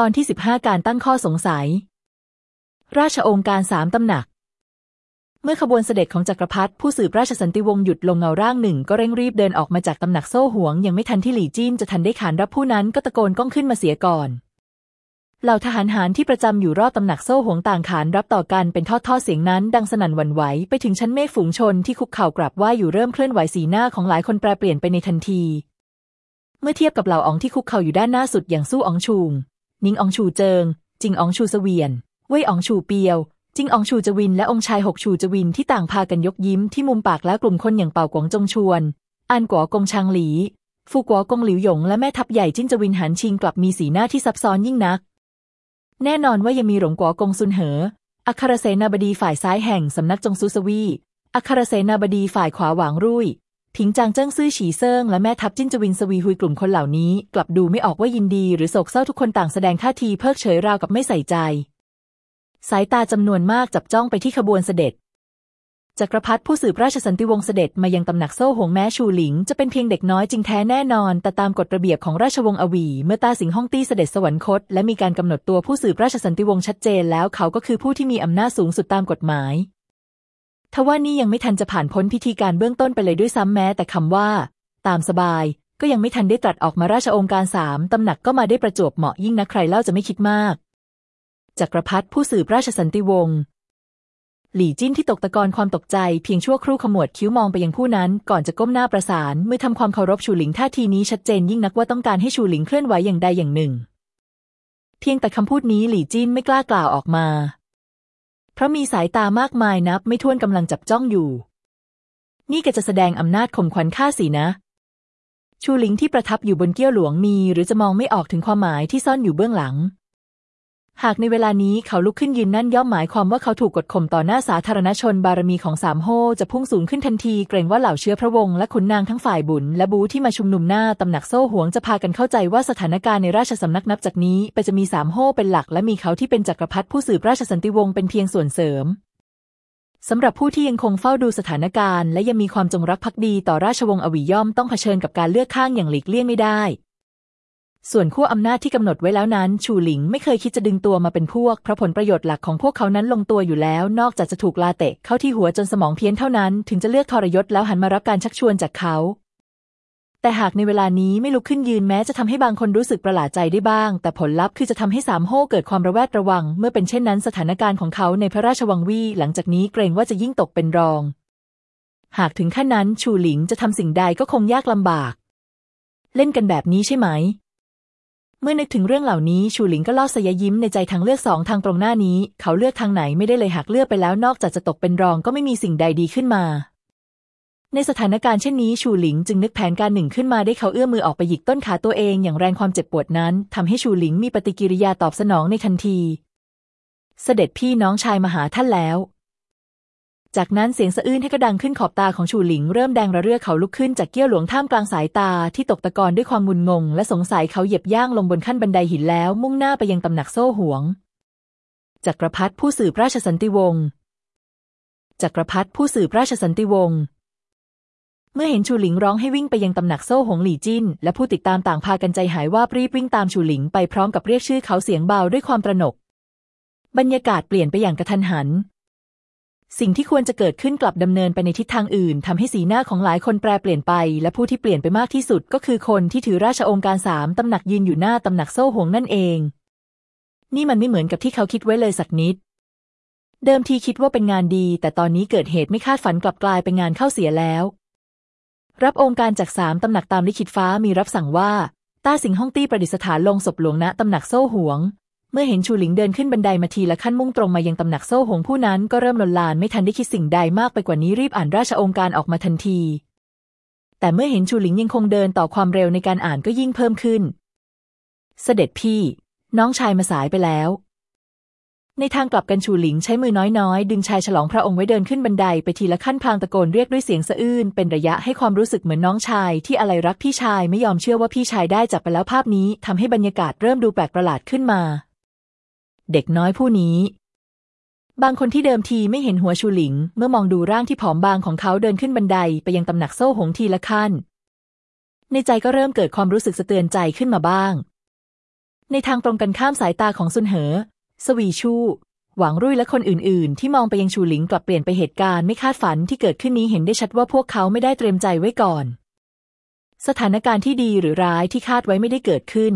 ตอนที่สิบห้าการตั้งข้อสงสัย ราชองค์การสามตำหนัก เมื่อขบวนเสด็จของจักรพรรดิผู้สืบราชสันติวงศ์หยุดลงเงาร่างหนึ่ง ก็เร่งรีบเดินออกมาจากตำหนักโซ่หวง ยังไม่ทันที่หลี่จิ้นจะทันได้ขานรับผู้นั้นก็ตะโกนก้องขึ้นมาเสียก่อน เหล่าทหารหารที่ประจำอยู่รอบตำหนักโซ่หวงต่างขานรับต่อกันเป็นทอดทอดเสียงนั้น ดังสนั่นหวั่นไหวไปถึงชั้นเมฆฝูงชนที่คุกเข่ากราบไหว้อยู่เริ่มเคลื่อนไหวสีหน้าของหลายคนแปรเปลี่ยนไปในทันที เมื่อเทียบกับเหล่าอองที่คุกเข่าอยู่ด้านหน้าสุดอย่างสู้อองชูง นิงอองชูเจิง จิงอองชูเสวียน เว่ยอองชูเปียวจิงอองชูจวินและองค์ชายหกชูจวินที่ต่างพากันยกยิ้มที่มุมปากและกลุ่มคนอย่างเป่ากวงจงชวน อันกัวกงชางหลี ฟูกัวกงหลิวหยงและแม่ทัพใหญ่จิ้นจวินหันชิงกลับมีสีหน้าที่ซับซ้อนยิ่งนัก แน่นอนว่ายังมีหลงกัวกงซุนเหอ อัครเสนาบดีฝ่ายซ้ายแห่งสำนักจงซูสวี อัครเสนาบดีฝ่ายขวาหวางรุ่ย ผิงจางเจิ้งซื่อฉีเซิงและแม่ทัพจิ้นจวินสวีฮุยกลุ่มคนเหล่านี้ กลับดูไม่ออกว่ายินดีหรือโศกเศร้าทุกคนต่างแสดงท่าทีเพิกเฉยราวกับไม่ใส่ใจ สายตาจำนวนมากจับจ้องไปที่ขบวนเสด็จจักรพรรดิผู้สืบราชสันติวงศ์เสด็จมายังตำหนักโซ่หงแม้ชูหลิง จะเป็นเพียงเด็กน้อยจริงแท้แน่นอน แต่ตามกฎระเบียบของราชวงศ์อวี เมื่อตาสิงห้องตี้เสด็จสวรรคต และมีการกำหนดตัวผู้สืบราชสันติวงศ์ชัดเจนแล้วเขาก็คือผู้ที่มีอำนาจสูงสุดตามกฎหมาย ทว่านี่ยังไม่ทันจะผ่านพ้นพิธีการเบื้องต้นไปเลยด้วยซ้ำแม้แต่คำว่า ตามสบาย ก็ยังไม่ทันได้ตรัสออกมาราชองค์การสามตำหนักก็มาได้ประจวบเหมาะยิ่งนักใครเล่าจะไม่คิดมากจักรพรรดิผู้สืบราชสันติวงศ์หลี่จิ้นที่ตกตะกอนความตกใจเพียงชั่วครู่ขมวดคิ้วมองไปยังผู้นั้น ก่อนจะก้มหน้าประสานเมื่อทำความเคารพชูหลิงท่าทีนี้ชัดเจนยิ่งนักว่าต้องการให้ชูหลิงเคลื่อนไหวอย่างใดอย่างหนึ่ง เพียงแต่คำพูดนี้หลี่จิ้นไม่กล้ากล่าวออกมา เพราะมีสายตามากมายนับไม่ถ้วนกำลังจับจ้องอยู่ นี่ก็จะแสดงอำนาจข่มขวัญข้าสินะ ชูหลิงที่ประทับอยู่บนเกี้ยวหลวงมี หรือจะมองไม่ออกถึงความหมายที่ซ่อนอยู่เบื้องหลัง หากในเวลานี้เขาลุกขึ้นยืนนั่นย่อมหมายความว่าเขาถูกกดข่มต่อหน้าสาธารณชนบารมีของสามโฮจะพุ่งสูงขึ้นทันทีเกรงว่าเหล่าเชื้อพระวงศ์และขุนนางทั้งฝ่ายบุญและบูที่มาชุมนุมหน้าตำหนักโซ่หวงจะพากันเข้าใจว่าสถานการณ์ในราชสำนักนับจากนี้ ไปจะมีสามโฮเป็นหลักและมีเขาที่เป็นจักรพรรดิผู้สืบราชสันติวงศ์เป็นเพียงส่วนเสริมสำหรับผู้ที่ยังคงเฝ้าดูสถานการณ์ และยังมีความจงรักภักดีต่อราชวงศ์อวีย่อมต้องเผชิญกับการเลือกข้างอย่างหลีกเลี่ยงไม่ได้ ส่วนขั้วอำนาจที่กำหนดไว้แล้วนั้น ชูหลิงไม่เคยคิดจะดึงตัวมาเป็นพวก เพราะผลประโยชน์หลักของพวกเขานั้นลงตัวอยู่แล้ว นอกจากจะถูกลาเตะเข้าที่หัวจนสมองเพี้ยนเท่านั้น ถึงจะเลือกทรยศแล้วหันมารับการชักชวนจากเขา แต่หากในเวลานี้ไม่ลุกขึ้นยืนแม้จะทำให้บางคนรู้สึกประหลาดใจได้บ้าง แต่ผลลัพธ์คือจะทำให้สามโฮเกิดความระแวดระวัง เมื่อเป็นเช่นนั้นสถานการณ์ของเขาในพระราชวังวี่หลังจากนี้เกรงว่าจะยิ่งตกเป็นรอง หากถึงขั้นนั้นชูหลิงจะทำสิ่งใดก็คงยากลำบาก เล่นกันแบบนี้ใช่ไหม เมื่อนึกถึงเรื่องเหล่านี้ชูหลิงก็ล่อสยยิ้มในใจทางเลือกสองทางตรงหน้านี้ เขาเลือกทางไหนไม่ได้เลยหากเลือกไปแล้วนอกจากจะตกเป็นรองก็ไม่มีสิ่งใดดีขึ้นมา ในสถานการณ์เช่นนี้ชูหลิงจึงนึกแผนการหนึ่งขึ้นมาได้เขาเอื้อมมือออกไปหยิกต้นขาตัวเองอย่างแรงความเจ็บปวดนั้นทำให้ชูหลิงมีปฏิกิริยาตอบสนองในทันที เสด็จพี่น้องชายมาหาท่านแล้ว จากนั้นเสียงสะอื้นให้กระดังขึ้นขอบตาของชูหลิงเริ่มแดงระเรื่อเขาลุกขึ้นจากเกี้ยวหลวงท่ามกลางสายตาที่ตกตะกอนด้วยความงุนงง และสงสัยเขาเหยียบย่างลงบนขั้นบันไดหินแล้ว มุ่งหน้าไปยังตำหนักโซ่หวง จักรพรรดิผู้สืบราชสันติวงศ์ จักรพรรดิผู้สืบราชสันติวงศ์ เมื่อเห็นชูหลิงร้องให้วิ่งไปยังตำหนักโซ่หงหลี่จิ้น และผู้ติดตามต่างพากันใจหายว่ารีบวิ่งตามชูหลิงไปพร้อมกับเรียกชื่อเขาเสียงเบาด้วยความตระหนก บรรยากาศเปลี่ยนไปอย่างกระทันหัน สิ่งที่ควรจะเกิดขึ้นกลับดำเนินไปในทิศทางอื่นทำให้สีหน้าของหลายคนแปรเปลี่ยนไป และผู้ที่เปลี่ยนไปมากที่สุดก็คือคนที่ถือราชองค์การสามตำหนักยืนอยู่หน้าตำหนักโซ่ห่วงนั่นเอง นี่มันไม่เหมือนกับที่เขาคิดไว้เลยสักนิด เดิมทีคิดว่าเป็นงานดี แต่ตอนนี้เกิดเหตุไม่คาดฝันกลับกลายเป็นงานเข้าเสียแล้ว รับองค์การจากสามตำหนักตามลิขิตฟ้ามีรับสั่งว่าต้าสิงห้องตี้ประดิษฐานลงศพหลวงณตำหนักโซ่หวง เมื่อเห็นชูหลิงเดินขึ้นบันไดมาทีละขั้นมุ่งตรงมายังตำหนักโซ่หงผู้นั้นก็เริ่มลนลานไม่ทันได้คิดสิ่งใดมากไปกว่านี้รีบอ่านราชองค์การออกมาทันที แต่เมื่อเห็นชูหลิงยังคงเดินต่อความเร็วในการอ่านก็ยิ่งเพิ่มขึ้น เสด็จพี่ น้องชายมาสายไปแล้ว ในทางกลับกันชูหลิงใช้มือน้อยๆ ดึงชายฉลองพระองค์ไว้เดินขึ้นบันไดไปทีละขั้นพลางตะโกนเรียกด้วยเสียงสะอื้นเป็นระยะให้ความรู้สึกเหมือนน้องชาย ที่อะไรรักพี่ชายไม่ยอมเชื่อว่าพี่ชายได้จากไปแล้วภาพนี้ทำให้บรรยากาศเริ่มดูแปลกประหลาดขึ้นมา เด็กน้อยผู้นี้ บางคนที่เดิมทีไม่เห็นหัวชูหลิง เมื่อมองดูร่างที่ผอมบางของเขาเดินขึ้นบันไดไปยังตำหนักโซ่หงทีละขั้น ในใจก็เริ่มเกิดความรู้สึกสะเตือนใจขึ้นมาบ้าง ในทางตรงกันข้ามสายตาของซุนเหอ สวีชู่หวังรุ่ยและคนอื่น ๆ ที่มองไปยังชูหลิงกลับเปลี่ยนไปเหตุการณ์ไม่คาดฝันที่เกิดขึ้นนี้เห็นได้ชัดว่าพวกเขาไม่ได้เตรียมใจไว้ก่อน สถานการณ์ที่ดีหรือร้ายที่คาดไว้ไม่ได้เกิดขึ้น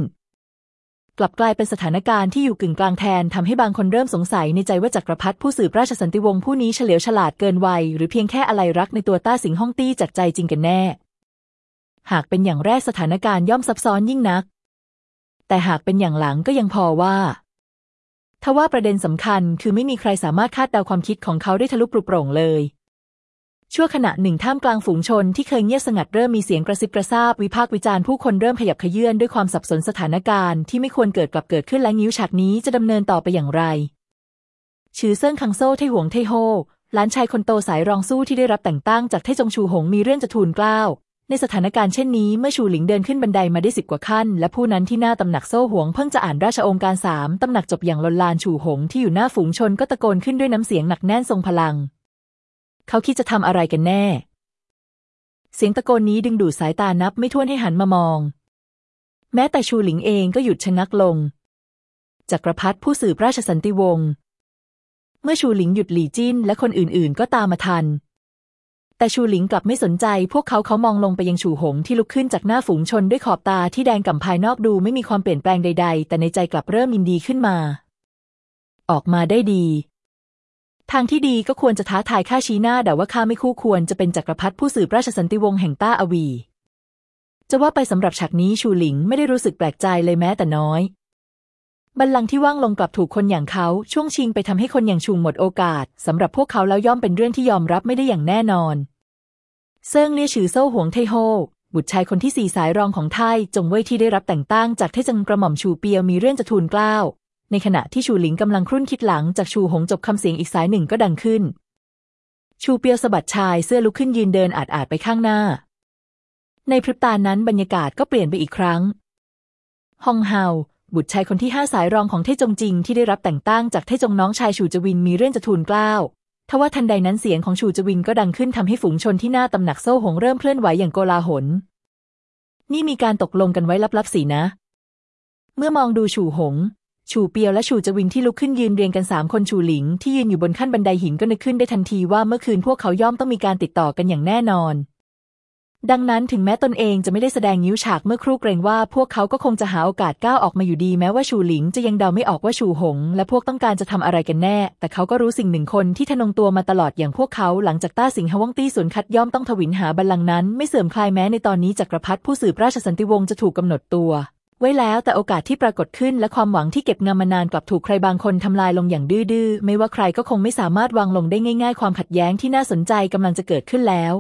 กลับกลายเป็นสถานการณ์ที่อยู่กึ่งกลางแทนทำให้บางคนเริ่มสงสัยในใจว่าจักรพรรดิผู้สืบราชสันติวงศ์ผู้นี้เฉลียวฉลาดเกินวัย หรือเพียงแค่อะไรรักในตัวต้าสิงห้องตี้จากใจจริงกันแน่ หากเป็นอย่างแรกสถานการณ์ย่อมซับซ้อนยิ่งนัก แต่หากเป็นอย่างหลังก็ยังพอว่าทว่าประเด็นสำคัญคือไม่มีใครสามารถคาดเดาความคิดของเขาได้ทะลุปลุกโปร่งเลย ชั่วขณะหนึ่งท่ามกลางฝูงชนที่เคยเงียบสงัดเริ่มมีเสียงกระซิบกระซาบวิพากษ์วิจารณ์ผู้คนเริ่มขยับขยื่นด้วยความสับสนสถานการณ์ที่ไม่ควรเกิดกลับเกิดขึ้นและนิ้วฉากนี้จะดำเนินต่อไปอย่างไร ชื่อเซิ่งคังโซ่ไทหวงไทโฮหลานชายคนโตสายรองสู้ที่ได้รับแต่งตั้งจากไทจงชูหงมีเรื่องจะทูลเกล้าในสถานการณ์เช่นนี้เมื่อชูหลิงเดินขึ้นบันไดมาได้สิบกว่าขั้น และผู้นั้นที่หน้าตำหนักโซ่หวงเพิ่งจะอ่านราชองค์การสามตำหนักจบอย่างลนลานชูหงที่อยู่หน้าฝูงชนก็ตะโกนขึ้นด้วยน้ำเสียงหนักแน่นทรงพลัง เขาคิดจะทำอะไรกันแน่ เสียงตะโกนนี้ดึงดูดสายตานับไม่ถ้วนให้หันมามอง แม้แต่ชูหลิงเองก็หยุดชะงักลง จักรพรรดิผู้สืบราชสันติวงศ์เมื่อชูหลิงหยุดหลี่จิ้นและคนอื่นๆ ก็ตามมาทัน แต่ชูหลิงกลับไม่สนใจ พวกเขาเขามองลงไปยังชูหงที่ลุกขึ้นจากหน้าฝูงชนด้วยขอบตาที่แดงก่ำภายนอกดูไม่มีความเปลี่ยนแปลงใด ๆ แต่ในใจกลับเริ่มยินดีขึ้นมา ออกมาได้ดี ทางที่ดีก็ควรจะท้าทายข้าชี้หน้าแต่ว่าข้าไม่คู่ควรจะเป็นจักรพรรดิผู้สืบราชสันติวงศ์แห่งต้าอวี จะว่าไปสำหรับฉากนี้ชูหลิงไม่ได้รู้สึกแปลกใจเลยแม้แต่น้อยบัลลังก์ที่ว่างลงกลับถูกคนอย่างเขาช่วงชิงไปทำให้คนอย่างชุงหมดโอกาสสำหรับพวกเขาแล้วย่อมเป็นเรื่องที่ยอมรับไม่ได้อย่างแน่นอน เซิงเลี่ยฉือโซ่หวงไทโฮบุตรชายคนที่สี่สายรองของไทจงเว่ยที่ได้รับแต่งตั้งจากเทจังกระหม่อมชูเปียวมีเรื่องจะทูลเกล้า ในขณะที่ชูหลิงกำลังครุ่นคิดหลังจากชูหงจบคำเสียงอีกสายหนึ่งก็ดังขึ้น ชูเปียวสะบัดชายเสื้อลุกขึ้นยืนเดินอาดอาดไปข้างหน้า ในพริบตานั้นบรรยากาศก็เปลี่ยนไปอีกครั้ง ฮองเฮาบุตรชายคนที่ห้าสายรองของเทจงจริงที่ได้รับแต่งตั้งจากเทจงน้องชายฉูจวินมีเรื่องจะทูลเกล้าทว่าทันใดนั้นเสียงของฉูจวินก็ดังขึ้นทำให้ฝูงชนที่หน้าตำหนักโซ่หงเริ่มเคลื่อนไหวอย่างโกลาหล นี่มีการตกลงกันไว้ลับๆสินะ เมื่อมองดูฉูหง ฉูเปียวและฉูจวินที่ลุกขึ้นยืนเรียงกันสามคนฉูหลิงที่ยืนอยู่บนขั้นบันไดหินก็นึกขึ้นได้ทันทีว่าเมื่อคืนพวกเขาย่อมต้องมีการติดต่อกันอย่างแน่นอน ดังนั้นถึงแม้ตนเองจะไม่ได้แสดงนิ้วฉากเมื่อครู่เกรงว่าพวกเขาก็คงจะหาโอกาสก้าวออกมาอยู่ดีแม้ว่าชูหลิงจะยังเดาไม่ออกว่าชูหง และพวกต้องการจะทำอะไรกันแน่ แต่เขาก็รู้สิ่งหนึ่งคนที่ทนงตัวมาตลอดอย่างพวกเขาหลังจากต้าสิงหวังตี้สวนคัดย่อมต้องทวินหาบัลลังก์นั้น ไม่เสื่อมคลายแม้ในตอนนี้จักรพรรดิผู้สืบราชสันติวงศ์จะถูกกาหนดตัว ไว้แล้วแต่โอกาสที่ปรากฏขึ้นและความหวังที่เก็บงำมานานกลับถูกใครบางคนทำลายลงอย่างดื้อๆ ไม่ว่าใครก็คงไม่สามารถวางลงได้ง่าย ๆ ความขัดแย้งที่น่าสนใจกำลังจะเกิดขึ้นแล้ว